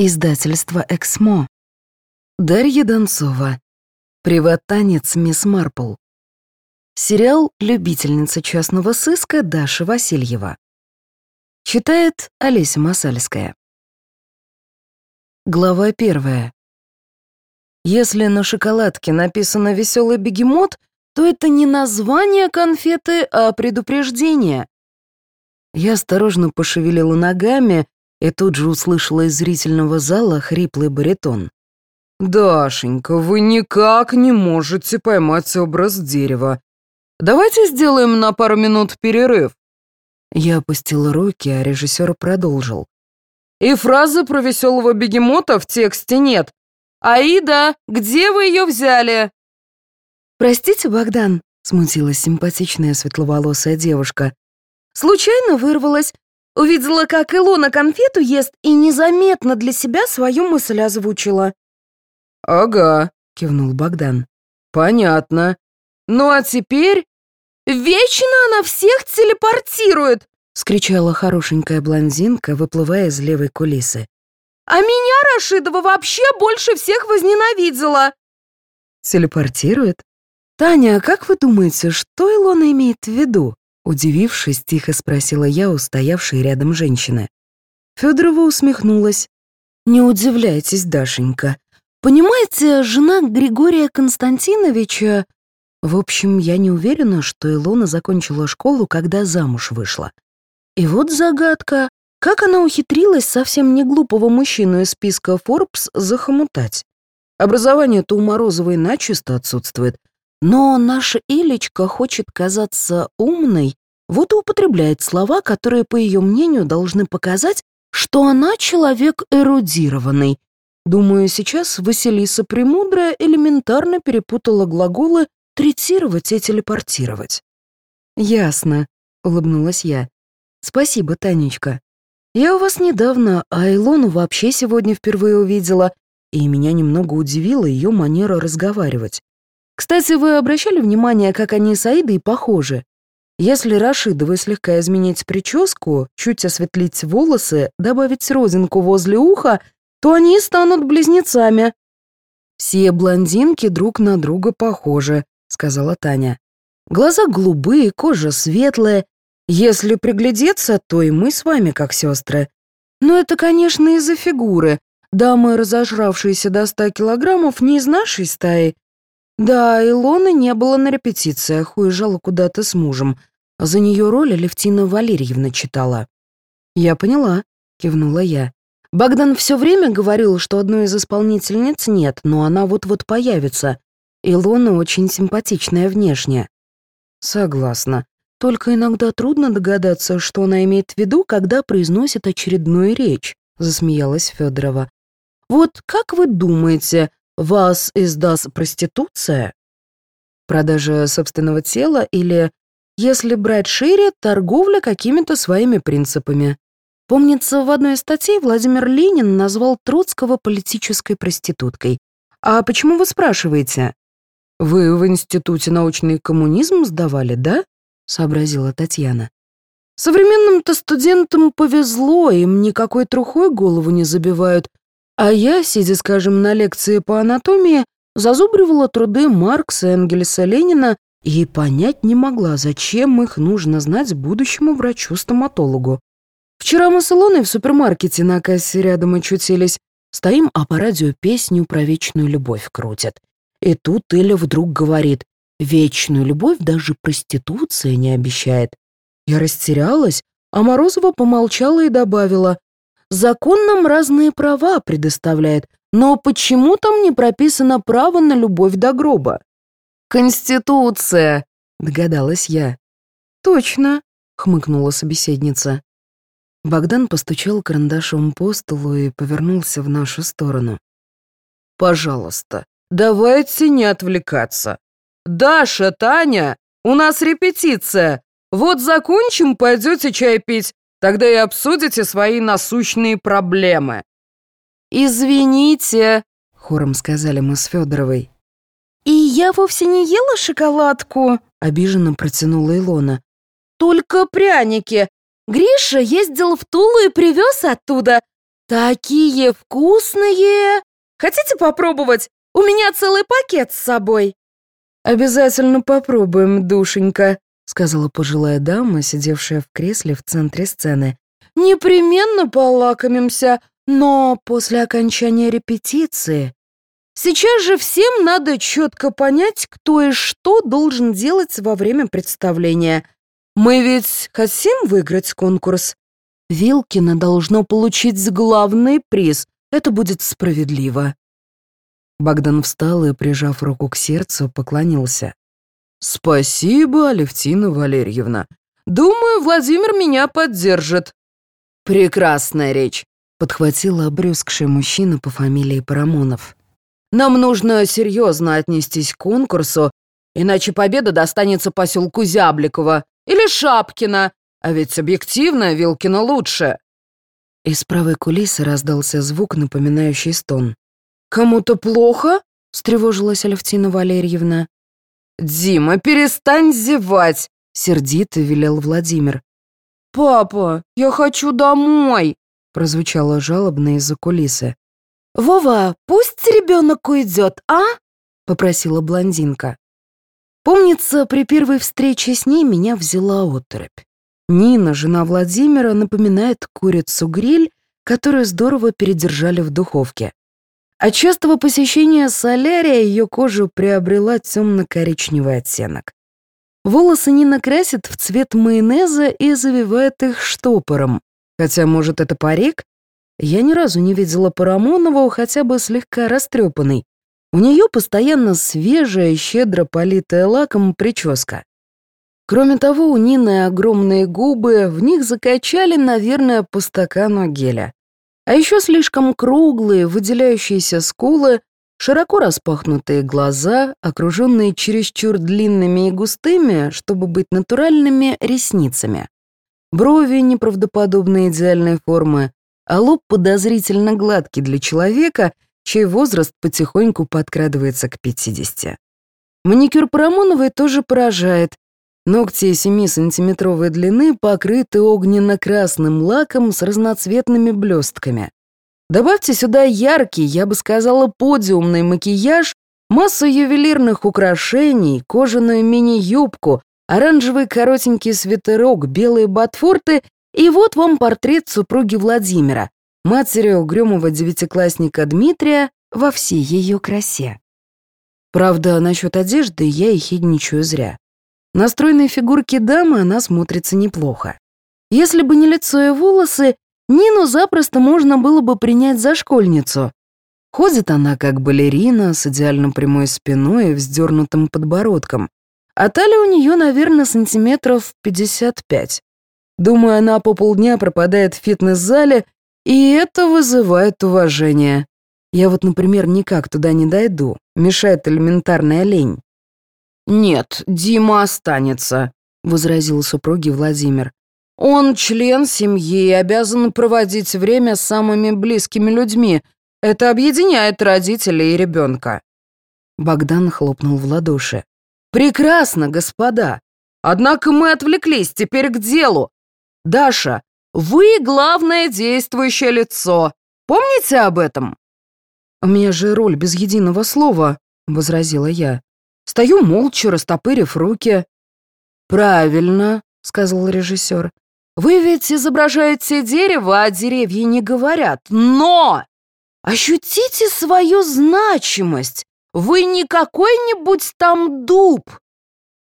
Издательство «Эксмо». Дарья Донцова. Приват-танец мисс Марпл. Сериал «Любительница частного сыска» Даша Васильева. Читает Олеся Масальская. Глава первая. Если на шоколадке написано «Веселый бегемот», то это не название конфеты, а предупреждение. Я осторожно пошевелила ногами, и тут же услышала из зрительного зала хриплый баритон. «Дашенька, вы никак не можете поймать образ дерева. Давайте сделаем на пару минут перерыв». Я опустила руки, а режиссер продолжил. «И фразы про веселого бегемота в тексте нет. Аида, где вы ее взяли?» «Простите, Богдан», — смутилась симпатичная светловолосая девушка. «Случайно вырвалась. Увидела, как Илона конфету ест и незаметно для себя свою мысль озвучила. «Ага», — кивнул Богдан. «Понятно. Ну а теперь...» «Вечно она всех телепортирует!» — скричала хорошенькая блондинка, выплывая из левой кулисы. «А меня Рашидова вообще больше всех возненавидела!» «Телепортирует? Таня, а как вы думаете, что Илона имеет в виду?» Удивившись, тихо спросила я у стоявшей рядом женщины. Федорова усмехнулась. «Не удивляйтесь, Дашенька. Понимаете, жена Григория Константиновича... В общем, я не уверена, что Илона закончила школу, когда замуж вышла. И вот загадка. Как она ухитрилась совсем не глупого мужчину из списка Forbes захомутать? Образование-то у Морозовой начисто отсутствует, но наша Илечка хочет казаться умной, вот и употребляет слова, которые, по ее мнению, должны показать, что она человек эрудированный. Думаю, сейчас Василиса Премудрая элементарно перепутала глаголы «третировать» и «телепортировать». «Ясно», — улыбнулась я. «Спасибо, Танечка. Я у вас недавно, а Илону вообще сегодня впервые увидела, и меня немного удивила ее манера разговаривать. Кстати, вы обращали внимание, как они с Аидой похожи? Если Рашидовой слегка изменить прическу, чуть осветлить волосы, добавить розинку возле уха, то они станут близнецами. «Все блондинки друг на друга похожи», — сказала Таня. «Глаза голубые, кожа светлая. Если приглядеться, то и мы с вами как сестры. Но это, конечно, из-за фигуры. Дамы, разожравшиеся до ста килограммов, не из нашей стаи, да, Илоны не было на репетициях, уезжала куда-то с мужем. За нее роль Левтина Валерьевна читала. «Я поняла», — кивнула я. Богдан все время говорил, что одной из исполнительниц нет, но она вот-вот появится. Илона очень симпатичная внешне. Согласна. Только иногда трудно догадаться, что она имеет в виду, когда произносит очередную речь, засмеялась Федорова. Вот как вы думаете, вас издаст проституция? Продажа собственного тела или, если брать шире, торговля какими-то своими принципами. Помнится, в одной из статей Владимир Ленин назвал Троцкого политической проституткой. А почему вы спрашиваете? Вы в Институте научный коммунизм сдавали, да? Сообразила Татьяна. Современным-то студентам повезло, им никакой трухой голову не забивают, а я, сидя, скажем, на лекции по анатомии, зазубривала труды Маркса, Энгельса, Ленина и понять не могла, зачем их нужно знать будущему врачу-стоматологу. Вчера мы с Илоной в супермаркете на кассе рядом очутились. Стоим, а по радио песню про вечную любовь крутят. И тут Иля вдруг говорит, вечную любовь даже проституция не обещает. Я растерялась, а Морозова помолчала и добавила, Закон нам разные права предоставляет, но почему там не прописано право на любовь до гроба? Конституция, догадалась я. Точно, хмыкнула собеседница. Богдан постучал карандашом по столу и повернулся в нашу сторону. «Пожалуйста, давайте не отвлекаться. Даша, Таня, у нас репетиция. Вот закончим, пойдете чай пить, Тогда и обсудите свои насущные проблемы». «Извините», — хором сказали мы с Федоровой. «И я вовсе не ела шоколадку», — обиженно протянула Илона. «Только пряники. Гриша ездил в Тулу и привез оттуда. Такие вкусные! Хотите попробовать? У меня целый пакет с собой. Обязательно попробуем, душенька, сказала пожилая дама, сидевшая в кресле в центре сцены. Непременно полакомимся, но после окончания репетиции. Сейчас же всем надо четко понять, кто и что должен делать во время представления. Мы ведь хотим выиграть конкурс. Вилкина должно получить главный приз. Это будет справедливо. Богдан встал и, прижав руку к сердцу, поклонился. «Спасибо, Алевтина Валерьевна. Думаю, Владимир меня поддержит». «Прекрасная речь», — подхватил обрюзгший мужчина по фамилии Парамонов. Нам нужно серьезно отнестись к конкурсу, иначе победа достанется поселку Зябликова или Шапкина, а ведь объективно Вилкина лучше». Из правой кулисы раздался звук, напоминающий стон. «Кому-то плохо?» — встревожилась Алевтина Валерьевна. «Дима, перестань зевать!» — сердито велел Владимир. «Папа, я хочу домой!» — прозвучало жалобно из-за кулисы. «Вова, пусть ребенок уйдет, а?» — попросила блондинка. Помнится, при первой встрече с ней меня взяла оторопь. Нина, жена Владимира, напоминает курицу-гриль, которую здорово передержали в духовке. От частого посещения солярия ее кожа приобрела темно-коричневый оттенок. Волосы Нина красит в цвет майонеза и завивает их штопором. Хотя, может, это парик? Я ни разу не видела Парамонову хотя бы слегка растрепанной. У нее постоянно свежая, щедро политая лаком прическа. Кроме того, у Нины огромные губы, в них закачали, наверное, по стакану геля. А еще слишком круглые, выделяющиеся скулы, широко распахнутые глаза, окруженные чересчур длинными и густыми, чтобы быть натуральными, ресницами. Брови неправдоподобно идеальной формы, а лоб подозрительно гладкий для человека, чей возраст потихоньку подкрадывается к 50. Маникюр Парамоновой тоже поражает. Ногти 7-сантиметровой длины покрыты огненно-красным лаком с разноцветными блестками. Добавьте сюда яркий, я бы сказала, подиумный макияж, массу ювелирных украшений, кожаную мини-юбку, оранжевый коротенький свитерок, белые ботфорты и вот вам портрет супруги Владимира, матери угрюмого девятиклассника Дмитрия во всей ее красе. Правда, насчет одежды я и хидничаю зря. На стройной фигурке дамы она смотрится неплохо. Если бы не лицо и волосы, Нину запросто можно было бы принять за школьницу. Ходит она как балерина с идеально прямой спиной и вздернутым подбородком, а талия у нее, наверное, сантиметров 55. Думаю, она по полдня пропадает в фитнес-зале, и это вызывает уважение. Я вот, например, никак туда не дойду, мешает элементарная лень. «Нет, Дима останется», — возразил супруги Владимир. «Он член семьи и обязан проводить время с самыми близкими людьми. Это объединяет родителей и ребенка». Богдан хлопнул в ладоши. «Прекрасно, господа. Однако мы отвлеклись, теперь к делу. Даша, вы главное действующее лицо. Помните об этом?» «У меня же роль без единого слова», — возразила я. «Стою молча, растопырив руки». «Правильно», — сказал режиссер. «Вы ведь изображаете дерево, а деревья не говорят. Но! Ощутите свою значимость. Вы не какой-нибудь там дуб».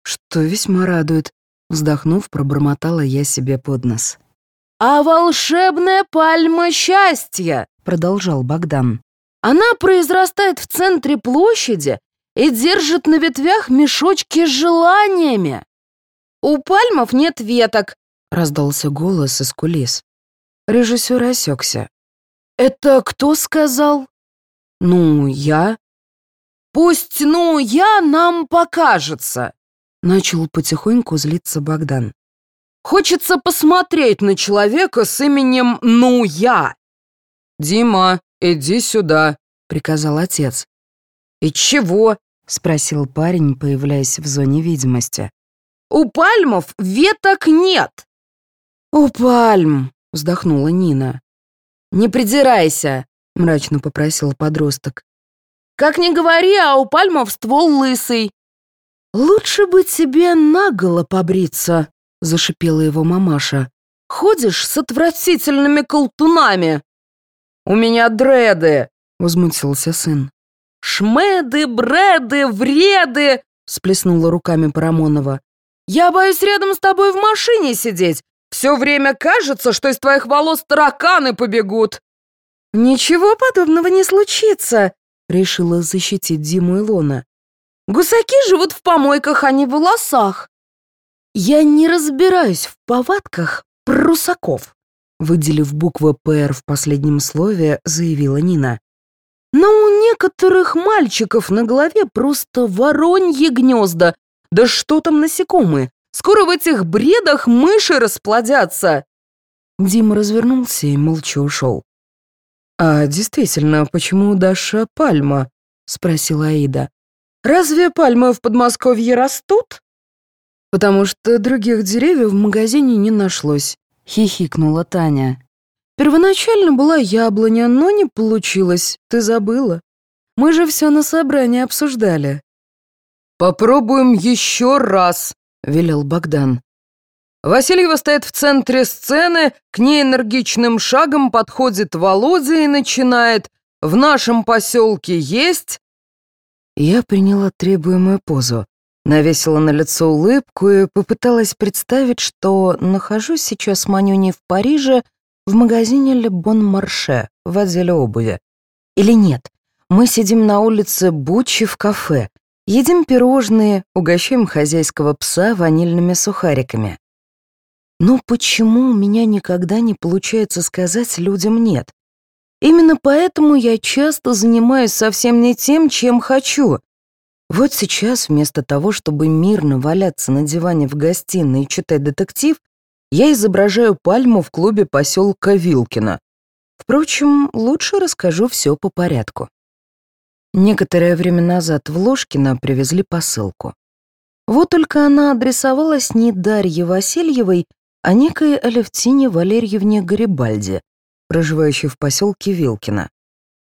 Что весьма радует. Вздохнув, пробормотала я себе под нос. «А волшебная пальма счастья!» — продолжал Богдан. «Она произрастает в центре площади и держит на ветвях мешочки с желаниями. У пальмов нет веток», — раздался голос из кулис. Режиссер осекся. «Это кто сказал?» «Ну, я». «Пусть, ну, я нам покажется», Начал потихоньку злиться Богдан. «Хочется посмотреть на человека с именем «Ну я». «Дима, иди сюда», — приказал отец. «И чего?» — спросил парень, появляясь в зоне видимости. «У пальмов веток нет». «У пальм», — вздохнула Нина. «Не придирайся», — мрачно попросил подросток. «Как ни говори, а у пальмов ствол лысый». «Лучше бы тебе наголо побриться», — зашипела его мамаша. «Ходишь с отвратительными колтунами». «У меня дреды», — возмутился сын. «Шмеды, бреды, вреды!» — сплеснула руками Парамонова. «Я боюсь рядом с тобой в машине сидеть. Все время кажется, что из твоих волос тараканы побегут». «Ничего подобного не случится», — решила защитить Диму Илона. «Гусаки живут в помойках, а не в волосах». «Я не разбираюсь в повадках прусаков», — выделив букву «ПР» в последнем слове, заявила Нина. «Но у некоторых мальчиков на голове просто вороньи гнезда. Да что там насекомые? Скоро в этих бредах мыши расплодятся!» Дима развернулся и молча ушел. «А действительно, почему Даша пальма?» — спросила Аида. «Разве пальмы в Подмосковье растут?» «Потому что других деревьев в магазине не нашлось», — хихикнула Таня. «Первоначально была яблоня, но не получилось, ты забыла. Мы же все на собрании обсуждали». «Попробуем еще раз», — велел Богдан. Васильева стоит в центре сцены, к ней энергичным шагом подходит Володя и начинает «В нашем поселке есть...» Я приняла требуемую позу, навесила на лицо улыбку и попыталась представить, что нахожусь сейчас с Манюней в Париже в магазине «Le Bon Marché» в отделе обуви. Или нет, мы сидим на улице Бучи в кафе, едим пирожные, угощаем хозяйского пса ванильными сухариками. Но почему у меня никогда не получается сказать людям «нет»? Именно поэтому я часто занимаюсь совсем не тем, чем хочу. Вот сейчас, вместо того, чтобы мирно валяться на диване в гостиной и читать детектив, я изображаю пальму в клубе поселка Вилкина. Впрочем, лучше расскажу все по порядку. Некоторое время назад в Ложкино привезли посылку. Вот только она адресовалась не Дарье Васильевой, о некой Алевтине Валерьевне Гарибальди, проживающей в поселке Вилкино.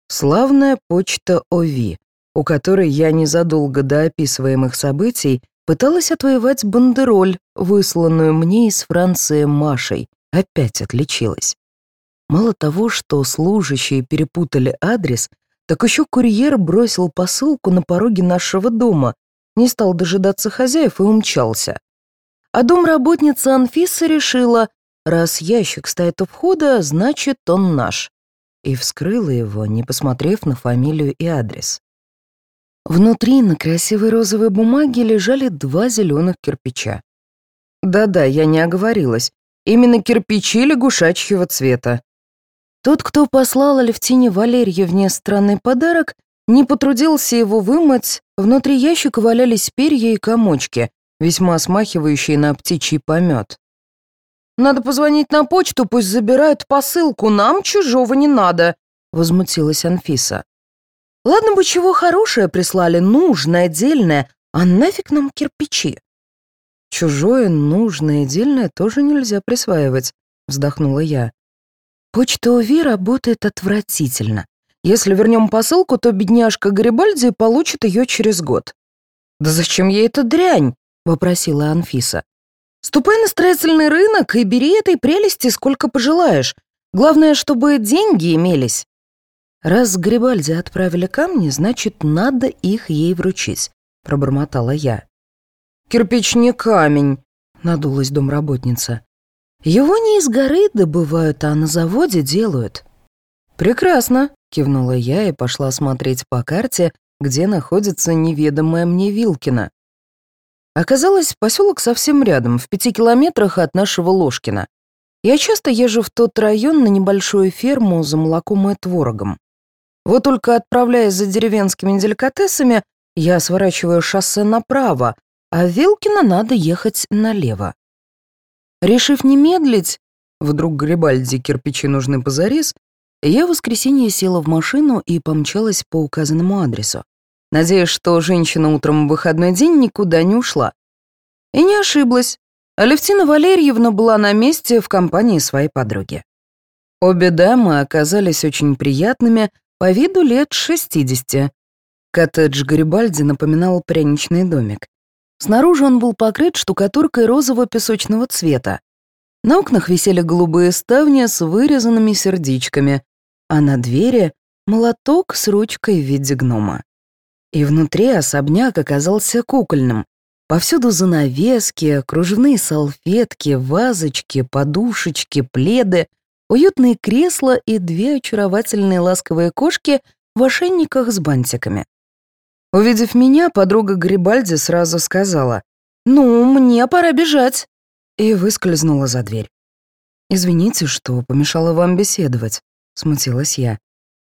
Славная почта ОВИ, у которой я незадолго до описываемых событий пыталась отвоевать бандероль, высланную мне из Франции Машей, опять отличилась. Мало того, что служащие перепутали адрес, так еще курьер бросил посылку на пороге нашего дома, не стал дожидаться хозяев и умчался. А домработница Анфиса решила, раз ящик стоит у входа, значит, он наш. И вскрыла его, не посмотрев на фамилию и адрес. Внутри на красивой розовой бумаге лежали два зеленых кирпича. Да-да, я не оговорилась. Именно кирпичи лягушачьего цвета. Тот, кто послал Алевтине Валерьевне странный подарок, не потрудился его вымыть, внутри ящика валялись перья и комочки, весьма смахивающий на птичий помет. «Надо позвонить на почту, пусть забирают посылку, нам чужого не надо», — возмутилась Анфиса. «Ладно бы чего хорошее прислали, нужное, отдельное, а нафиг нам кирпичи?» «Чужое, нужное, отдельное тоже нельзя присваивать», — вздохнула я. «Почта УВИ работает отвратительно. Если вернем посылку, то бедняжка Гарибальди получит ее через год». «Да зачем ей эта дрянь?» вопросила Анфиса. «Ступай на строительный рынок и бери этой прелести сколько пожелаешь. Главное, чтобы деньги имелись». «Раз Грибальди отправили камни, значит, надо их ей вручить», — пробормотала я. «Кирпич не камень», — надулась домработница. «Его не из горы добывают, а на заводе делают». «Прекрасно», — кивнула я и пошла смотреть по карте, где находится неведомая мне Вилкина. Оказалось, поселок совсем рядом, в пяти километрах от нашего Ложкина. Я часто езжу в тот район на небольшую ферму за молоком и творогом. Вот только отправляясь за деревенскими деликатесами, я сворачиваю шоссе направо, а в Вилкино надо ехать налево. Решив не медлить, вдруг Грибальди кирпичи нужны позарез, я в воскресенье села в машину и помчалась по указанному адресу надеясь, что женщина утром в выходной день никуда не ушла. И не ошиблась. Алевтина Валерьевна была на месте в компании своей подруги. Обе дамы оказались очень приятными, по виду лет 60. Коттедж Гарибальди напоминал пряничный домик. Снаружи он был покрыт штукатуркой розово-песочного цвета. На окнах висели голубые ставни с вырезанными сердечками, а на двери — молоток с ручкой в виде гнома. И внутри особняк оказался кукольным. Повсюду занавески, кружевные салфетки, вазочки, подушечки, пледы, уютные кресла и две очаровательные ласковые кошки в ошейниках с бантиками. Увидев меня, подруга Грибальди сразу сказала «Ну, мне пора бежать» и выскользнула за дверь. «Извините, что помешала вам беседовать», — смутилась я.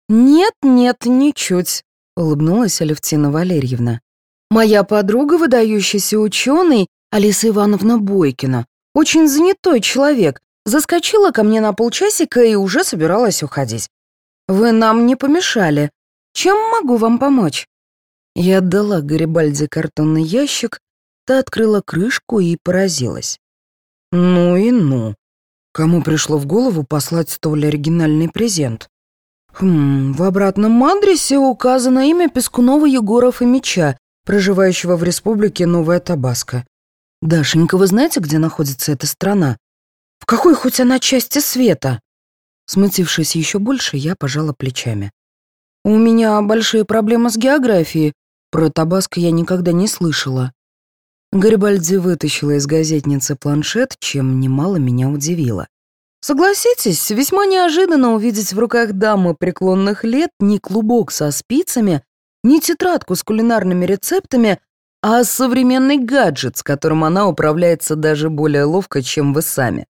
«Нет-нет, ничуть», — улыбнулась Алевтина Валерьевна. «Моя подруга, выдающийся ученый, Алиса Ивановна Бойкина, очень занятой человек, заскочила ко мне на полчасика и уже собиралась уходить. Вы нам не помешали. Чем могу вам помочь?» Я отдала Гарибальде картонный ящик, та открыла крышку и поразилась. Ну и ну. Кому пришло в голову послать столь оригинальный презент? Хм, в обратном адресе указано имя Пескунова Егора Фомича, проживающего в республике Новая Табаско. Дашенька, вы знаете, где находится эта страна? В какой хоть она части света? Смутившись еще больше, я пожала плечами. У меня большие проблемы с географией, про Табаско я никогда не слышала. Гарибальди вытащила из газетницы планшет, чем немало меня удивило. Согласитесь, весьма неожиданно увидеть в руках дамы преклонных лет не клубок со спицами, не тетрадку с кулинарными рецептами, а современный гаджет, с которым она управляется даже более ловко, чем вы сами.